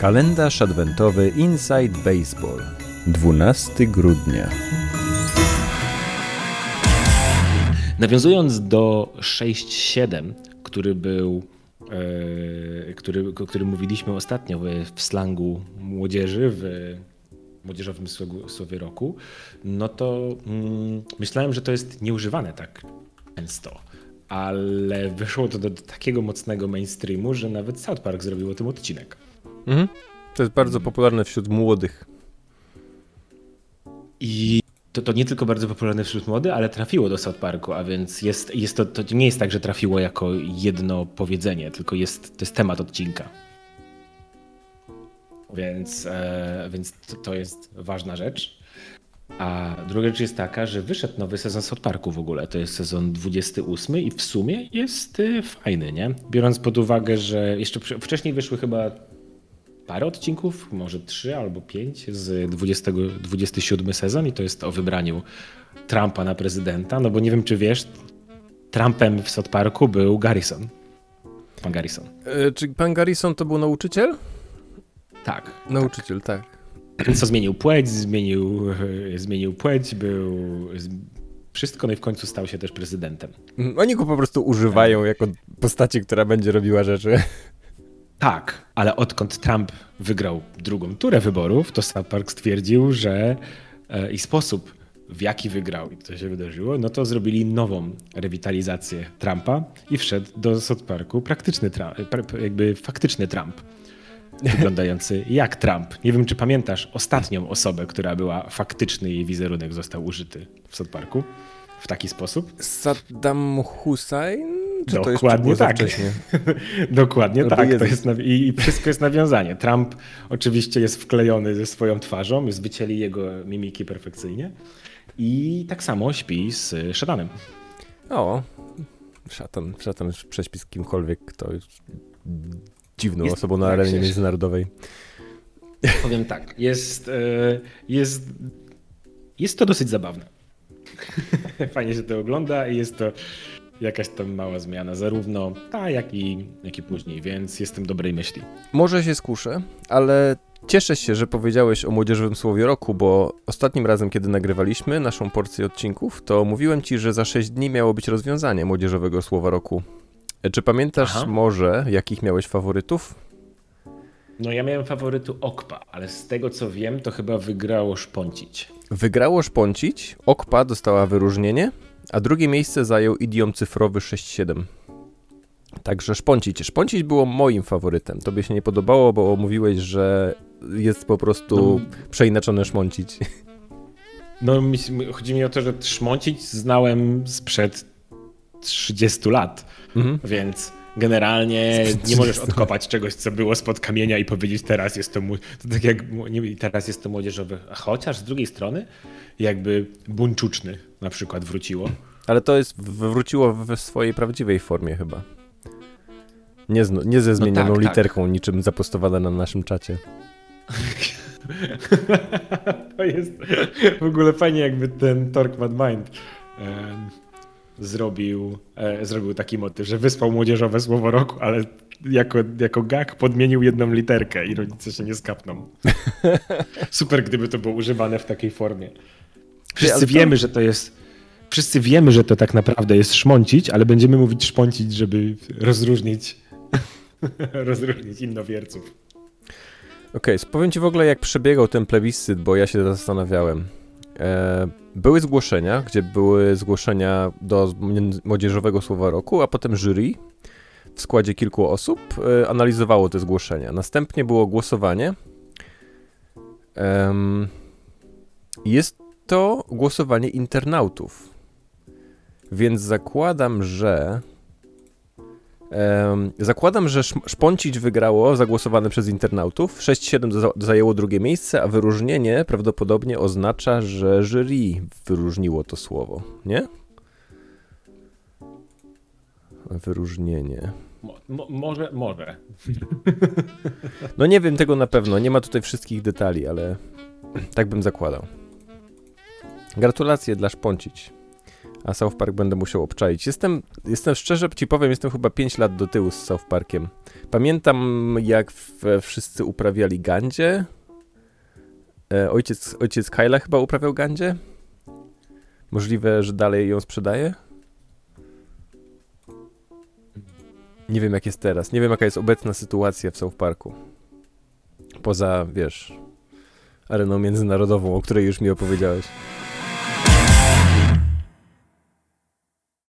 Kalendarz adwentowy Inside Baseball 12 grudnia Nawiązując do 6-7, który był e, który, o którym mówiliśmy ostatnio w, slangu młodzieży, w młodzieżowym słowie roku, no to mm, myślałem, że to jest nieużywane tak często. Ale wyszło to do takiego mocnego mainstreamu, że nawet South Park zrobił o tym odcinek. Mhm. To jest bardzo popularne wśród młodych. I to, to nie tylko bardzo popularne wśród młodych, ale trafiło do South Parku, a więc jest, jest to, to nie jest tak, że trafiło jako jedno powiedzenie, tylko jest, to jest temat odcinka. Więc, e, więc to, to, jest ważna rzecz. A druga rzecz jest taka, że wyszedł nowy sezon South Parku w ogóle. To jest sezon 28 i w sumie jest e, fajny, nie? Biorąc pod uwagę, że jeszcze wcześniej wyszły chyba parę odcinków, może trzy albo pięć z 20, 27 sezon i to jest o wybraniu Trumpa na prezydenta, no bo nie wiem czy wiesz, Trumpem w South Parku był Garrison. Pan Garrison. E, czy pan Garrison to był nauczyciel? Tak. Nauczyciel, tak. tak. Co zmienił płeć, zmienił, e, zmienił płeć, był wszystko, no i w końcu stał się też prezydentem. Mm, oni go po prostu używają jako postaci, która będzie robiła rzeczy. Tak, ale odkąd Trump wygrał drugą turę wyborów, to South Park stwierdził, że e, i sposób, w jaki wygrał i to się wydarzyło, no to zrobili nową rewitalizację Trumpa i wszedł do South Parku praktyczny Trump, jakby faktyczny Trump. Wyglądający jak Trump. Nie wiem, czy pamiętasz ostatnią osobę, która była faktyczny, jej wizerunek został użyty w South Parku w taki sposób. Saddam Hussein? Czy Dokładnie tak. Dokładnie tak. To jest i, wszystko jest nawiązanie. Trump oczywiście jest wklejony ze swoją twarzą, wycięli jego mimiki perfekcyjnie. I tak samo śpi z szatanem. O, szatan, szatan prześpi z kimkolwiek, kto jest dziwną jest, osobą na tak arenie międzynarodowej. Powiem tak, jest, e, jest, jest to dosyć zabawne. Fajnie się to ogląda i jest to jakaś tam mała zmiana, zarówno ta, jak i, jak i później, więc jestem dobrej myśli. Może się skuszę, ale cieszę się, że powiedziałeś o młodzieżowym słowie roku, bo ostatnim razem, kiedy nagrywaliśmy naszą porcję odcinków, to mówiłem ci, że za 6 dni miało być rozwiązanie młodzieżowego słowa roku. E, czy pamiętasz Aha. może, jakich miałeś faworytów? No ja miałem faworytu Okpa, ale z tego co wiem, to chyba wygrało Szponcić. Wygrało Szponcić, Okpa dostała wyróżnienie, a drugie miejsce zajął idiom cyfrowy 6.7. Także Szponcić. Szponcić było moim faworytem. Tobie się nie podobało, bo mówiłeś, że jest po prostu no, przeinaczone szmącić. No, chodzi mi o to, że szmącić znałem sprzed 30 lat, mhm. więc generalnie nie możesz odkopać czegoś, co było spod kamienia i powiedzieć teraz jest to, to tak jak nie, teraz jest to młodzieżowy, chociaż z drugiej strony jakby buńczuczny na przykład wróciło. Ale to jest wróciło w swojej prawdziwej formie chyba. Nie, z, nie ze no zmienioną no tak, literką, tak. niczym zapostowane na naszym czacie. to jest w ogóle fajnie, jakby ten Torque Mad Mind zrobił, e, zrobił taki motyw, że wysłał młodzieżowe słowo roku, ale jako, jako gag podmienił jedną literkę i rodzice się nie skapną. Super, gdyby to było używane w takiej formie. Wszyscy wiemy, że to jest. Wszyscy wiemy, że to tak naprawdę jest szmącić, ale będziemy mówić szpącić, żeby rozróżnić, rozróżnić innowierców. Okej, okay, powiem ci w ogóle, jak przebiegał ten plebiscyt, bo ja się zastanawiałem. E, były zgłoszenia, gdzie były zgłoszenia do Młodzieżowego Słowa Roku, a potem jury w składzie kilku osób e, analizowało te zgłoszenia. Następnie było głosowanie. Jest to głosowanie internautów. Więc zakładam, że zakładam, że Szponcić wygrało zagłosowane przez internautów. 6-7 zajęło drugie miejsce, a wyróżnienie prawdopodobnie oznacza, że jury wyróżniło to słowo, nie? Wyróżnienie. Mo może, może. No nie wiem tego na pewno, nie ma tutaj wszystkich detali, ale tak bym zakładał. Gratulacje dla Szponcić. A South Park będę musiał obczaić. Jestem, jestem szczerze ci powiem, jestem chyba 5 lat do tyłu z South Parkiem. Pamiętam, jak wszyscy uprawiali gandzie. E, ojciec, ojciec Kyla chyba uprawiał gandzie. Możliwe, że dalej ją sprzedaje. Nie wiem, jak jest teraz. Nie wiem, jaka jest obecna sytuacja w South Parku. Poza, wiesz, areną międzynarodową, o której już mi opowiedziałeś.